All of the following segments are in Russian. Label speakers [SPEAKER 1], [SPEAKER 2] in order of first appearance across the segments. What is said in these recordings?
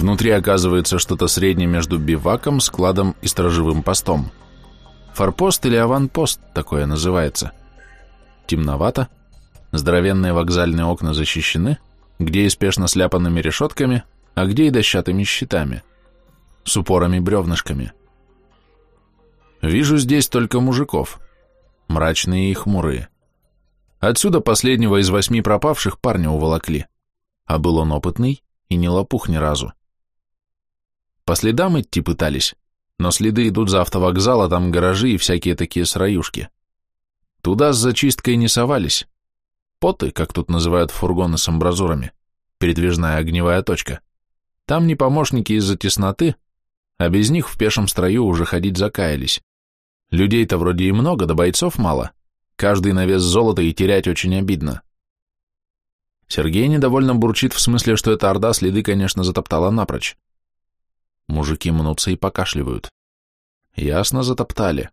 [SPEAKER 1] Внутри оказывается что-то среднее между биваком, складом и сторожевым постом. Форпост или аванпост такое называется. Темновато, здоровенные вокзальные окна защищены, где и спешно сляпанными решетками, а где и дощатыми щитами, с упорами-бревнышками. Вижу здесь только мужиков, мрачные и хмурые. Отсюда последнего из восьми пропавших парня уволокли, а был он опытный и не лопух ни разу. По следам идти пытались, но следы идут за автовокзал, а там гаражи и всякие такие сраюшки. Туда с зачисткой не совались. Поты, как тут называют фургоны с амбразурами, передвижная огневая точка. Там не помощники из-за тесноты, а без них в пешем строю уже ходить закаялись. Людей-то вроде и много, да бойцов мало. Каждый на вес золота и терять очень обидно. Сергей недовольно бурчит в смысле, что эта орда следы, конечно, затоптала напрочь. Мужики мнутся и покашливают. Ясно, затоптали.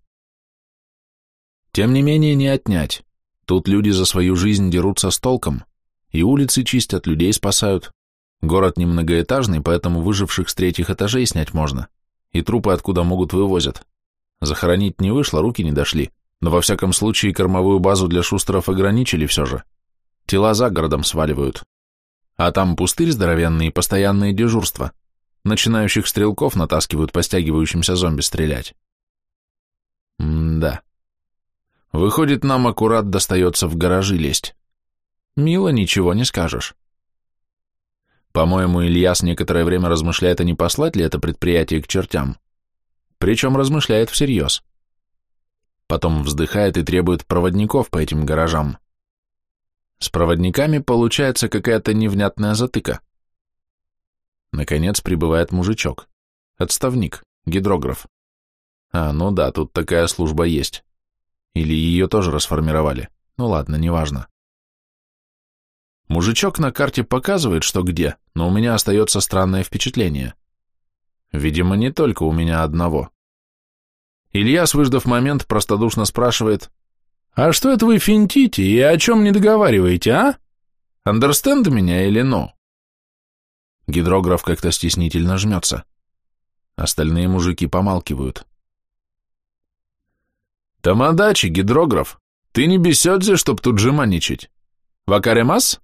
[SPEAKER 1] Тем не менее, не отнять. Тут люди за свою жизнь дерутся с толком, и улицы чистят, людей спасают. Город немногоэтажный, поэтому выживших с третьих этажей снять можно, и трупы откуда могут вывозят. Захоронить не вышло, руки не дошли, но во всяком случае кормовую базу для шустеров ограничили все же. Тела за городом сваливают. А там пустырь здоровенный и постоянные дежурства. Начинающих стрелков натаскивают по стягивающимся зомби стрелять. М-да. Выходит, нам аккурат достается в гаражи лезть. Мило, ничего не скажешь. По-моему, Ильяс некоторое время размышляет, а не послать ли это предприятие к чертям. Причем размышляет всерьез. Потом вздыхает и требует проводников по этим гаражам. С проводниками получается какая-то невнятная затыка. Наконец прибывает мужичок. Отставник, гидрограф. А, ну да, тут такая служба есть. Или ее тоже расформировали. Ну ладно, неважно. Мужичок на карте показывает, что где, но у меня остается странное впечатление. Видимо, не только у меня одного. Ильяс, выждав момент, простодушно спрашивает, «А что это вы финтите и о чем не договариваете, а? Андерстенд меня или но?» Гидрограф как-то стеснительно жмется. Остальные мужики помалкивают. «Тамадачи, гидрограф, ты не бесёдзе, чтоб тут жеманничать? Вакаремас?»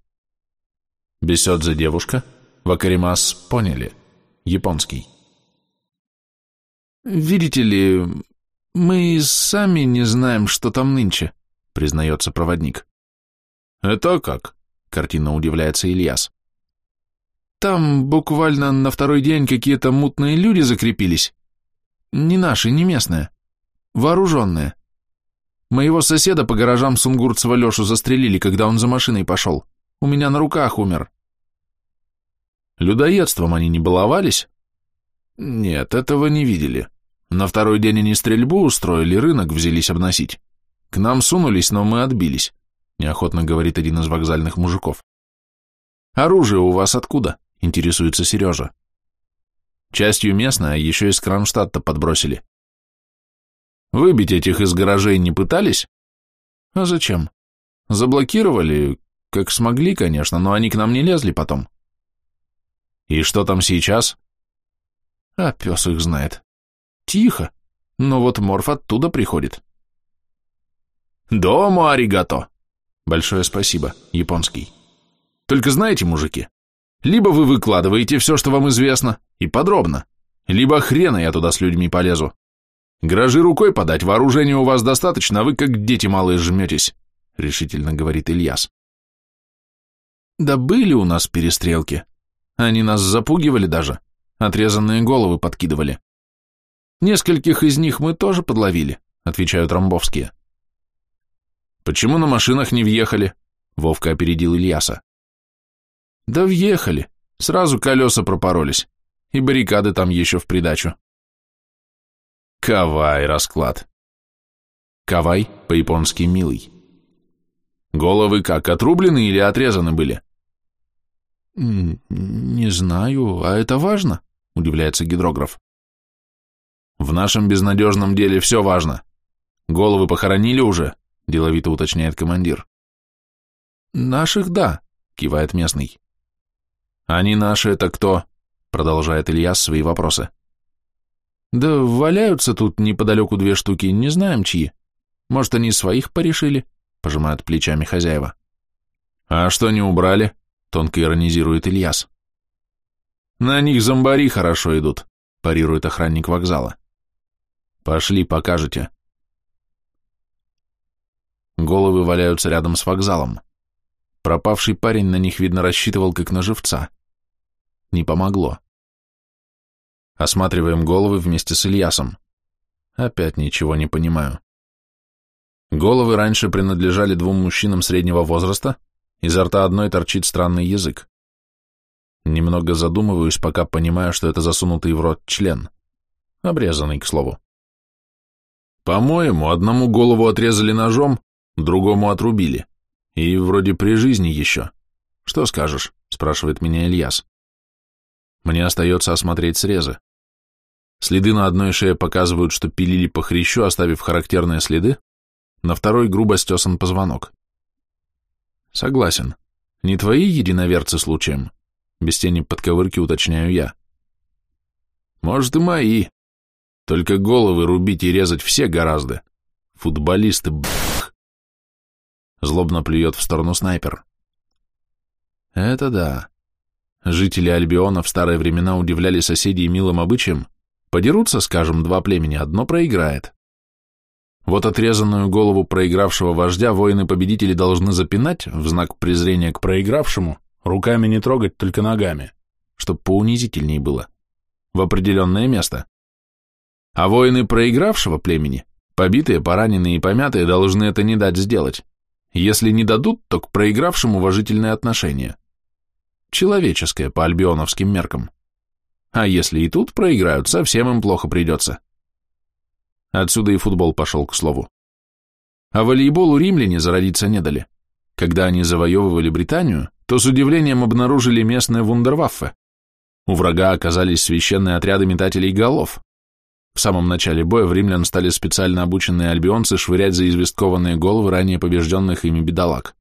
[SPEAKER 1] Бесёдзе девушка, вакаремас поняли, японский. «Видите ли, мы сами не знаем, что там нынче», — признается проводник. «Это как?» — картинно удивляется Ильяс. «Там буквально на второй день какие-то мутные люди закрепились. Не наши, не местные. Вооруженные. Моего соседа по гаражам Сунгурцева Лешу застрелили, когда он за машиной пошел. У меня на руках умер». «Людоедством они не баловались?» «Нет, этого не видели. На второй день они стрельбу устроили, рынок взялись обносить. К нам сунулись, но мы отбились», — неохотно говорит один из вокзальных мужиков. «Оружие у вас откуда?» — интересуется Сережа. «Частью местное, еще из Кронштадта подбросили». «Выбить этих из гаражей не пытались?» «А зачем? Заблокировали, как смогли, конечно, но они к нам не лезли потом». «И что там сейчас?» «А пес их знает. Тихо, но вот Морф оттуда приходит. Дому аригато. Большое спасибо, японский. Только знаете, мужики, либо вы выкладываете все, что вам известно, и подробно, либо хрена я туда с людьми полезу. Гражи рукой подать, вооружения у вас достаточно, а вы как дети малые жметесь, решительно говорит Ильяс. Да были у нас перестрелки. Они нас запугивали даже, отрезанные головы подкидывали. Нескольких из них мы тоже подловили, отвечают ромбовские. Почему на машинах не въехали? Вовка опередил Ильяса. Да въехали, сразу колеса пропоролись, и баррикады там еще в придачу. Кавай расклад. Кавай, по-японски милый. Головы как, отрублены или отрезаны были? Не знаю, а это важно? Удивляется гидрограф. В нашем безнадежном деле все важно. Головы похоронили уже, деловито уточняет командир. Наших, да, кивает местный. Они наши это кто? продолжает Илья свои вопросы. Да валяются тут неподалеку две штуки, не знаем чьи. Может, они своих порешили? Пожимают плечами хозяева. А что не убрали? Тонко иронизирует Ильяс. На них зомбари хорошо идут, парирует охранник вокзала. Пошли, покажете. Головы валяются рядом с вокзалом. Пропавший парень на них, видно, рассчитывал как на живца. Не помогло. Осматриваем головы вместе с Ильясом. Опять ничего не понимаю. Головы раньше принадлежали двум мужчинам среднего возраста, изо рта одной торчит странный язык. Немного задумываюсь, пока понимаю, что это засунутый в рот член. Обрезанный, к слову. По-моему, одному голову отрезали ножом, другому отрубили. И вроде при жизни еще. Что скажешь? Спрашивает меня Ильяс. Мне остается осмотреть срезы. Следы на одной шее показывают, что пилили по хрящу, оставив характерные следы, на второй грубо стесан позвонок. Согласен. Не твои единоверцы случаем? Без тени подковырки уточняю я. Может и мои. Только головы рубить и резать все гораздо. Футболисты, бх. Злобно плюет в сторону снайпер. Это да. Жители Альбиона в старые времена удивляли соседей милым обычаем. Подерутся, скажем, два племени, одно проиграет. Вот отрезанную голову проигравшего вождя воины-победители должны запинать в знак презрения к проигравшему, руками не трогать, только ногами, чтоб поунизительней было, в определенное место. А воины проигравшего племени, побитые, пораненные и помятые, должны это не дать сделать. Если не дадут, то к проигравшему уважительное отношение. Человеческое по альбионовским меркам. А если и тут проиграют, совсем им плохо придется. Отсюда и футбол пошел, к слову. А волейболу римляне зародиться не дали. Когда они завоевывали Британию, то с удивлением обнаружили местные вундерваффе. У врага оказались священные отряды метателей голов, в самом начале боя в римлян стали специально обученные альбионцы швырять за известкованные головы ранее побежденных ими бедолаг.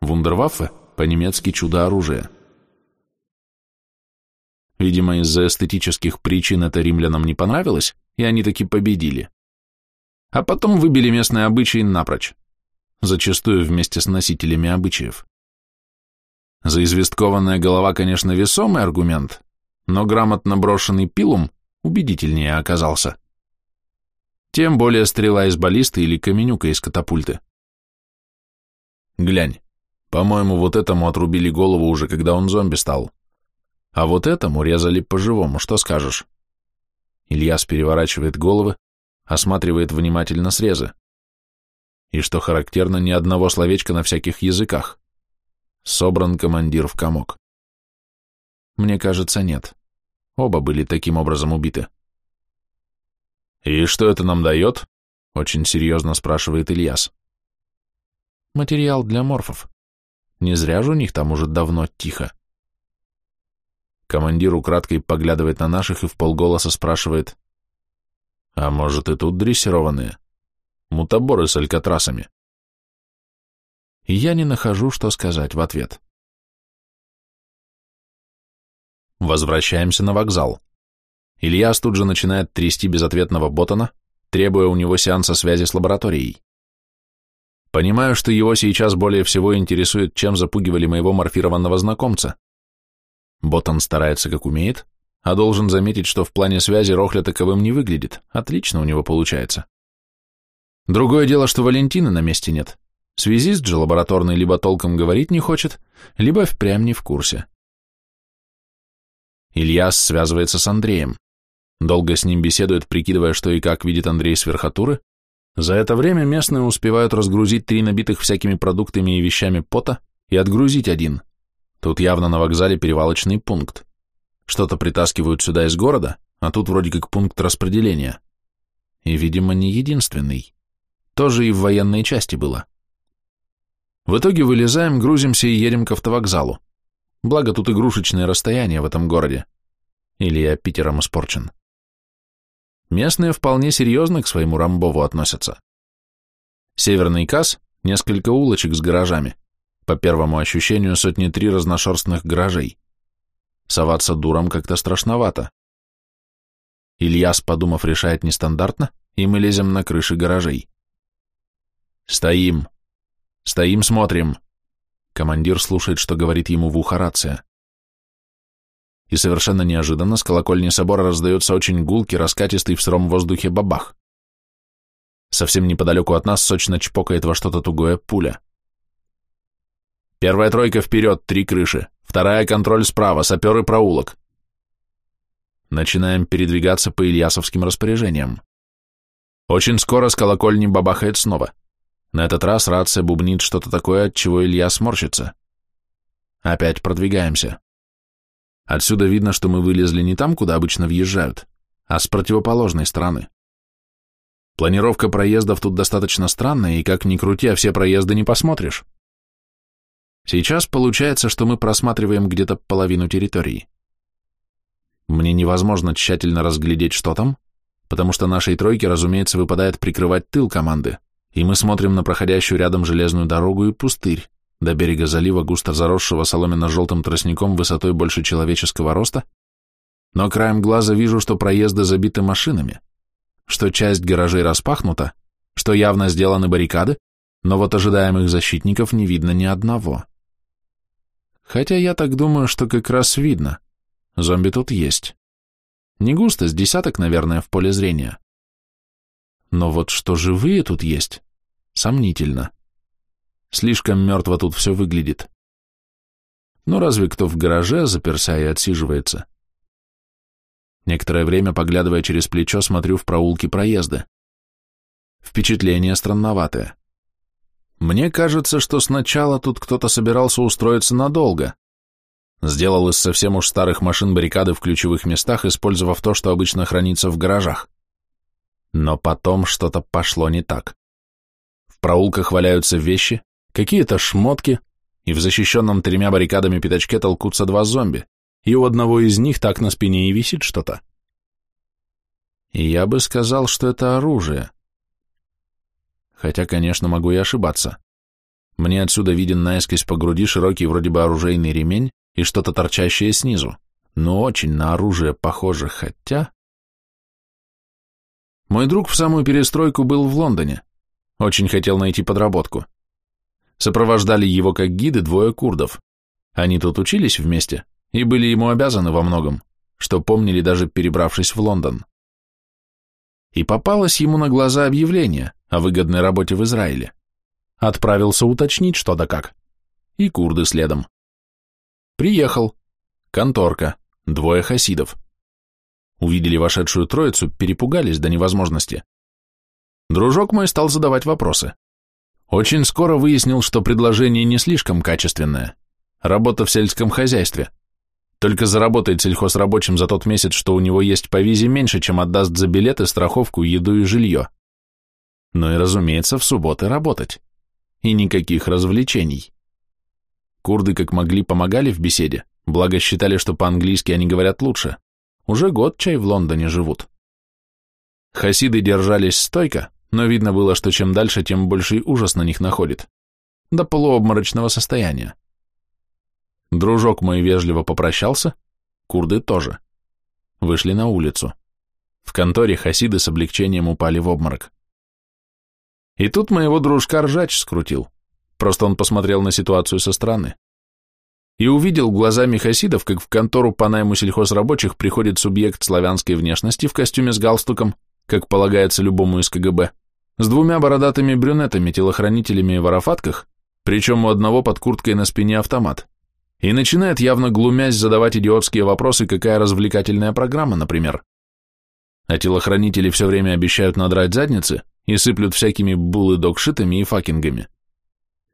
[SPEAKER 1] Вундерваффе по-немецки чудо-оружие. Видимо, из-за эстетических причин это римлянам не понравилось, и они таки победили. А потом выбили местные обычаи напрочь, зачастую вместе с носителями обычаев. Заизвесткованная голова, конечно, весомый аргумент, но грамотно брошенный пилум убедительнее оказался. Тем более стрела из баллисты или каменюка из катапульты. Глянь, по-моему, вот этому отрубили голову уже, когда он зомби стал. А вот этому резали по-живому, что скажешь? Ильяс переворачивает головы, осматривает внимательно срезы. И что характерно, ни одного словечка на всяких языках. Собран командир в комок. Мне кажется, нет. Оба были таким образом убиты. «И что это нам дает?» — очень серьезно спрашивает Ильяс. «Материал для морфов. Не зря же у них там уже давно тихо». Командир украдкой поглядывает на наших и в полголоса спрашивает, «А может и тут дрессированные? Мутаборы с алькатрасами?» И я не нахожу, что сказать в ответ. Возвращаемся на вокзал. Ильяс тут же начинает трясти безответного Ботана, требуя у него сеанса связи с лабораторией. Понимаю, что его сейчас более всего интересует, чем запугивали моего морфированного знакомца. Ботан старается как умеет, а должен заметить, что в плане связи Рохля таковым не выглядит. Отлично у него получается. Другое дело, что Валентины на месте нет. Связист же лабораторный либо толком говорить не хочет, либо впрямь не в курсе. Ильяс связывается с Андреем. Долго с ним беседует, прикидывая, что и как видит Андрей с верхотуры. За это время местные успевают разгрузить три набитых всякими продуктами и вещами пота и отгрузить один. Тут явно на вокзале перевалочный пункт. Что-то притаскивают сюда из города, а тут вроде как пункт распределения. И, видимо, не единственный. Тоже и в военной части было. В итоге вылезаем, грузимся и едем к автовокзалу. Благо тут игрушечное расстояние в этом городе. Или я Питером испорчен. Местные вполне серьезно к своему Рамбову относятся. Северный Кас – несколько улочек с гаражами. По первому ощущению сотни три разношерстных гаражей. соваться дуром как-то страшновато. Ильяс, подумав, решает нестандартно, и мы лезем на крыши гаражей. «Стоим! Стоим, смотрим!» Командир слушает, что говорит ему в ухо рация. И совершенно неожиданно с колокольни собора раздается очень гулкий, раскатистый в сыром воздухе бабах. Совсем неподалеку от нас сочно чпокает во что-то тугое пуля. Первая тройка вперед, три крыши. Вторая контроль справа, саперы проулок. Начинаем передвигаться по Ильясовским распоряжениям. Очень скоро с колокольни бабахает снова. На этот раз рация бубнит что-то такое, от чего Илья сморщится. Опять продвигаемся. Отсюда видно, что мы вылезли не там, куда обычно въезжают, а с противоположной стороны. Планировка проездов тут достаточно странная, и как ни крути, а все проезды не посмотришь. Сейчас получается, что мы просматриваем где-то половину территории. Мне невозможно тщательно разглядеть, что там, потому что нашей тройке, разумеется, выпадает прикрывать тыл команды, и мы смотрим на проходящую рядом железную дорогу и пустырь, до берега залива, густо заросшего соломенно-желтым тростником высотой больше человеческого роста, но краем глаза вижу, что проезды забиты машинами, что часть гаражей распахнута, что явно сделаны баррикады, но вот ожидаемых защитников не видно ни одного. Хотя я так думаю, что как раз видно. Зомби тут есть. Не густо, с десяток, наверное, в поле зрения. Но вот что живые тут есть, сомнительно. Слишком мертво тут все выглядит. Ну, разве кто в гараже заперся и отсиживается? Некоторое время, поглядывая через плечо, смотрю в проулки проезда. Впечатление странноватое. Мне кажется, что сначала тут кто-то собирался устроиться надолго. Сделал из совсем уж старых машин баррикады в ключевых местах, использовав то, что обычно хранится в гаражах. Но потом что-то пошло не так. В проулках валяются вещи, какие-то шмотки, и в защищенном тремя баррикадами пятачке толкутся два зомби, и у одного из них так на спине и висит что-то. Я бы сказал, что это оружие. Хотя, конечно, могу и ошибаться. Мне отсюда виден наискось по груди широкий вроде бы оружейный ремень и что-то торчащее снизу, но очень на оружие похоже, хотя... Мой друг в самую перестройку был в Лондоне. Очень хотел найти подработку. Сопровождали его как гиды двое курдов. Они тут учились вместе и были ему обязаны во многом, что помнили даже перебравшись в Лондон. И попалось ему на глаза объявление о выгодной работе в Израиле. Отправился уточнить, что да как. И курды следом. Приехал. Конторка. Двое хасидов. Увидели вошедшую троицу, перепугались до невозможности. Дружок мой стал задавать вопросы. Очень скоро выяснил, что предложение не слишком качественное. Работа в сельском хозяйстве. Только заработает сельхозрабочим за тот месяц, что у него есть по визе меньше, чем отдаст за билеты, страховку, еду и жилье. Ну и, разумеется, в субботы работать. И никаких развлечений. Курды как могли помогали в беседе, благо считали, что по-английски они говорят лучше. Уже год чай в Лондоне живут. Хасиды держались стойко, но видно было, что чем дальше, тем больший ужас на них находит. До полуобморочного состояния. Дружок мой вежливо попрощался, курды тоже. Вышли на улицу. В конторе хасиды с облегчением упали в обморок. И тут моего дружка ржач скрутил. Просто он посмотрел на ситуацию со стороны. И увидел глазами хасидов, как в контору по найму сельхозрабочих приходит субъект славянской внешности в костюме с галстуком, как полагается любому из КГБ, с двумя бородатыми брюнетами-телохранителями в арафатках, причем у одного под курткой на спине автомат, и начинает явно глумясь задавать идиотские вопросы, какая развлекательная программа, например. А телохранители все время обещают надрать задницы и сыплют всякими булы-докшитами и факингами.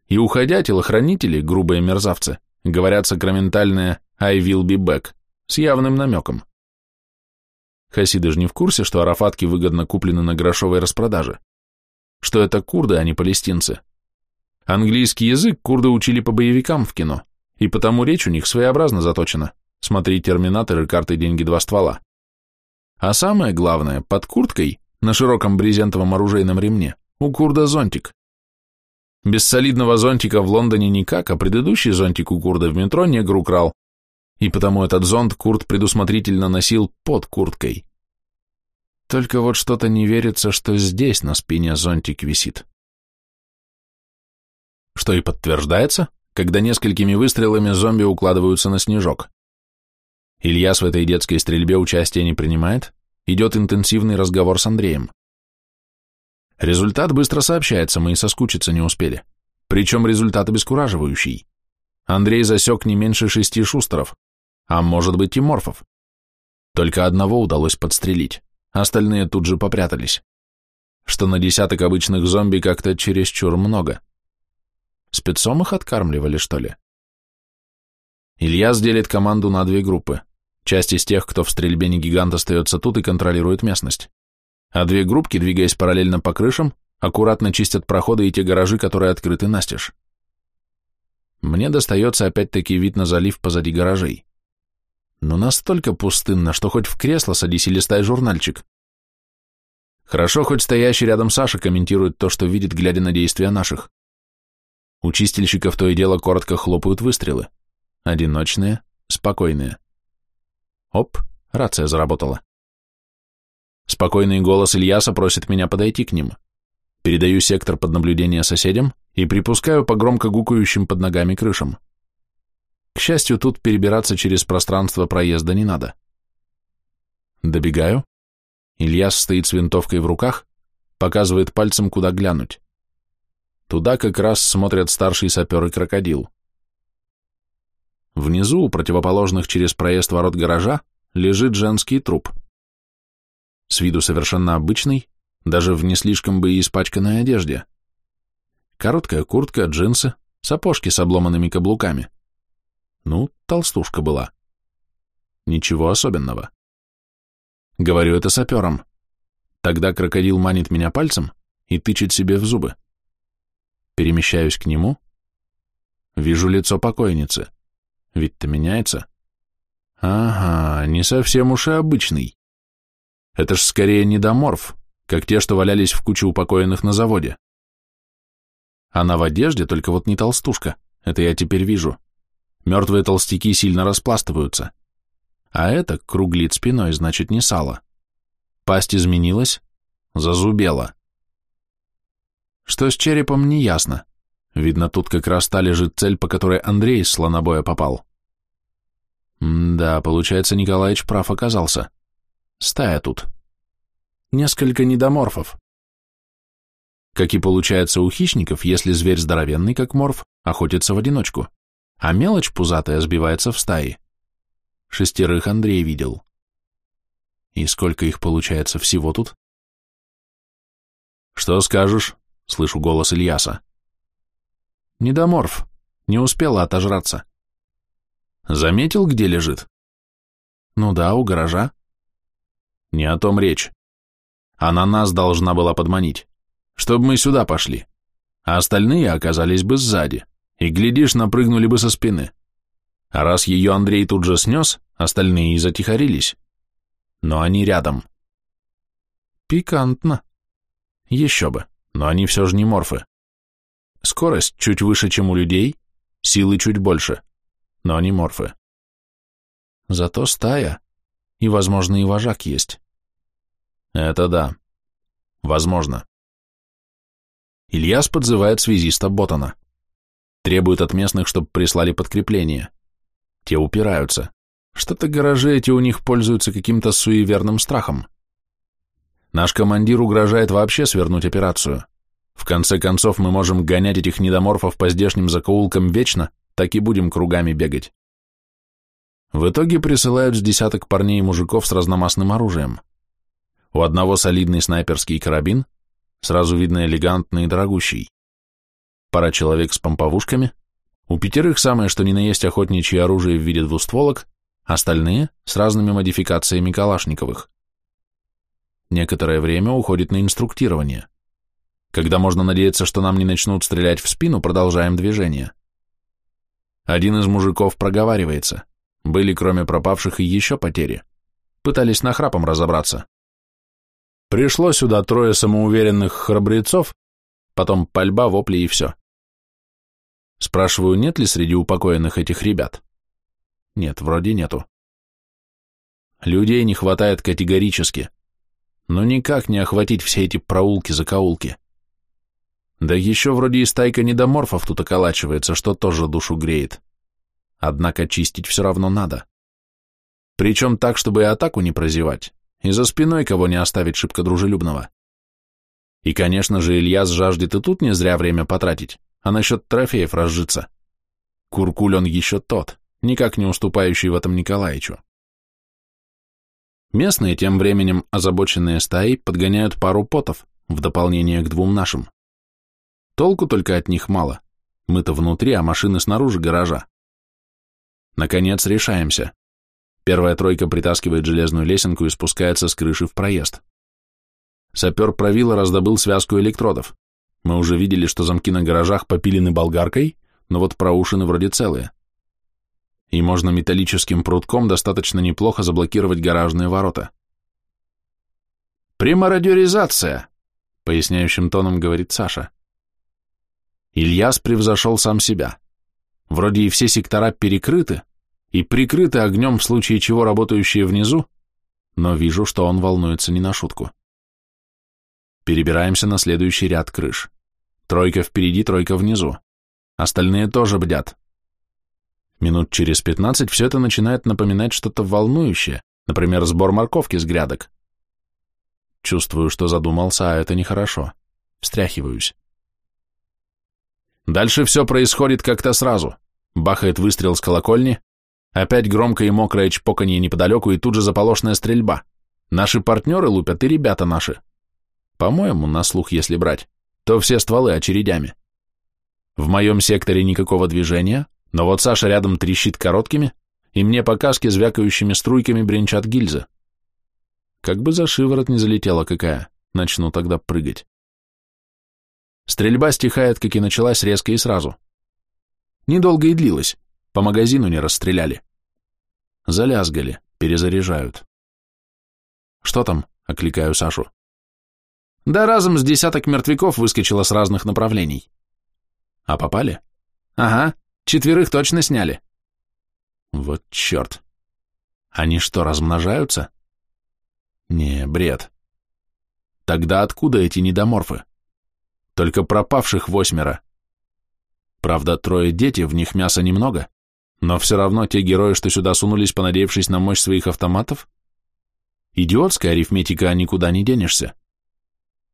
[SPEAKER 1] И уходя, телохранители, грубые мерзавцы, говорят сакраментальное «I will be back» с явным намеком. Хасиды же не в курсе, что арафатки выгодно куплены на грошовой распродаже. Что это курды, а не палестинцы. Английский язык курды учили по боевикам в кино, и потому речь у них своеобразно заточена. Смотри «Терминатор» и «Карты, деньги, два ствола». А самое главное, под курткой, на широком брезентовом оружейном ремне, у курда зонтик. Без солидного зонтика в Лондоне никак, а предыдущий зонтик у курда в метро негр украл. И потому этот зонт Курт предусмотрительно носил под курткой. Только вот что-то не верится, что здесь на спине зонтик висит. Что и подтверждается, когда несколькими выстрелами зомби укладываются на снежок. Ильяс в этой детской стрельбе участия не принимает, идет интенсивный разговор с Андреем. Результат быстро сообщается, мы и соскучиться не успели. Причем результат обескураживающий. Андрей засек не меньше шести шустеров, а может быть и морфов. Только одного удалось подстрелить, остальные тут же попрятались. Что на десяток обычных зомби как-то чересчур много. Спецом их откармливали, что ли? Илья делит команду на две группы. Часть из тех, кто в стрельбе не гигант остается тут и контролирует местность. А две группки, двигаясь параллельно по крышам, аккуратно чистят проходы и те гаражи, которые открыты настежь. Мне достается опять-таки вид на залив позади гаражей. Но настолько пустынно, что хоть в кресло садись и листай журнальчик. Хорошо, хоть стоящий рядом Саша комментирует то, что видит, глядя на действия наших. У чистильщиков то и дело коротко хлопают выстрелы. Одиночные, спокойные. Оп, рация заработала. Спокойный голос Ильяса просит меня подойти к ним. Передаю сектор под наблюдение соседям и припускаю по громко гукающим под ногами крышам. К счастью, тут перебираться через пространство проезда не надо. Добегаю. Ильяс стоит с винтовкой в руках, показывает пальцем, куда глянуть. Туда как раз смотрят старший сапер и крокодил. Внизу, у противоположных через проезд ворот гаража, лежит женский труп. С виду совершенно обычный, даже в не слишком бы и испачканной одежде. Короткая куртка, джинсы, сапожки с обломанными каблуками. Ну, толстушка была. Ничего особенного. Говорю это сапером. Тогда крокодил манит меня пальцем и тычет себе в зубы. Перемещаюсь к нему. Вижу лицо покойницы. Вид-то меняется. Ага, не совсем уж и обычный. Это ж скорее недоморф, как те, что валялись в куче упокоенных на заводе. Она в одежде, только вот не толстушка, это я теперь вижу. Мертвые толстяки сильно распластываются. А это круглит спиной, значит, не сало. Пасть изменилась, зазубела. Что с черепом, не ясно. Видно, тут как раз та лежит цель, по которой Андрей из слонобоя попал. М да, получается, Николаевич прав оказался. Стая тут. Несколько недоморфов. Как и получается у хищников, если зверь здоровенный, как морф, охотится в одиночку, а мелочь пузатая сбивается в стаи. Шестерых Андрей видел. И сколько их получается всего тут? Что скажешь? Слышу голос Ильяса. Недоморф. Не успела отожраться. Заметил, где лежит? Ну да, у гаража. Не о том речь. Она нас должна была подманить, чтобы мы сюда пошли, а остальные оказались бы сзади, и, глядишь, напрыгнули бы со спины. А раз ее Андрей тут же снес, остальные и затихарились. Но они рядом. Пикантно. Еще бы, но они все же не морфы. Скорость чуть выше, чем у людей, силы чуть больше, но они морфы. Зато стая, и, возможно, и вожак есть. Это да. Возможно. Ильяс подзывает связиста Ботана. Требует от местных, чтобы прислали подкрепление. Те упираются. Что-то гаражи эти у них пользуются каким-то суеверным страхом. Наш командир угрожает вообще свернуть операцию. В конце концов, мы можем гонять этих недоморфов по здешним закоулкам вечно, так и будем кругами бегать. В итоге присылают с десяток парней и мужиков с разномастным оружием. У одного солидный снайперский карабин, сразу видно элегантный и дорогущий. Пара человек с помповушками, у пятерых самое что ни на есть охотничье оружие в виде двустволок, остальные с разными модификациями калашниковых. Некоторое время уходит на инструктирование. Когда можно надеяться, что нам не начнут стрелять в спину, продолжаем движение. Один из мужиков проговаривается. Были, кроме пропавших, и еще потери. Пытались нахрапом разобраться. Пришло сюда трое самоуверенных храбрецов, потом пальба, вопли и все. Спрашиваю, нет ли среди упокоенных этих ребят. Нет, вроде нету. Людей не хватает категорически. Но никак не охватить все эти проулки-закоулки. Да еще вроде и стайка недоморфов тут околачивается, что тоже душу греет. Однако чистить все равно надо. Причем так, чтобы и атаку не прозевать, и за спиной кого не оставить шибко дружелюбного. И, конечно же, Ильяс жаждет и тут не зря время потратить, а насчет трофеев разжиться. Куркуль он еще тот, никак не уступающий в этом Николаичу. Местные, тем временем озабоченные стаи, подгоняют пару потов, в дополнение к двум нашим. Толку только от них мало. Мы-то внутри, а машины снаружи гаража. Наконец решаемся. Первая тройка притаскивает железную лесенку и спускается с крыши в проезд. Сапер правила раздобыл связку электродов. Мы уже видели, что замки на гаражах попилены болгаркой, но вот проушины вроде целые. И можно металлическим прутком достаточно неплохо заблокировать гаражные ворота. «Примародеризация», — поясняющим тоном говорит Саша. Ильяс превзошел сам себя. Вроде и все сектора перекрыты, и прикрыты огнем в случае чего работающие внизу, но вижу, что он волнуется не на шутку. Перебираемся на следующий ряд крыш. Тройка впереди, тройка внизу. Остальные тоже бдят. Минут через пятнадцать все это начинает напоминать что-то волнующее, например, сбор морковки с грядок. Чувствую, что задумался, а это нехорошо. Встряхиваюсь. Дальше все происходит как-то сразу. Бахает выстрел с колокольни, опять громкое и мокрое чпоканье неподалеку и тут же заполошная стрельба. Наши партнеры лупят и ребята наши. По-моему, на слух если брать, то все стволы очередями. В моем секторе никакого движения, но вот Саша рядом трещит короткими, и мне по каске звякающими струйками бренчат гильзы. Как бы за шиворот не залетела какая, начну тогда прыгать. Стрельба стихает, как и началась, резко и сразу. Недолго и длилась, по магазину не расстреляли. Залязгали, перезаряжают. «Что там?» — окликаю Сашу. Да разом с десяток мертвяков выскочило с разных направлений. А попали? Ага, четверых точно сняли. Вот черт. Они что, размножаются? Не, бред. Тогда откуда эти недоморфы? Только пропавших восьмеро. Правда, трое дети, в них мяса немного, но все равно те герои, что сюда сунулись, понадеявшись на мощь своих автоматов, идиотская арифметика, а никуда не денешься.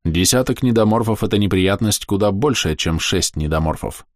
[SPEAKER 1] Десяток недоморфов – это неприятность куда большая, чем шесть недоморфов.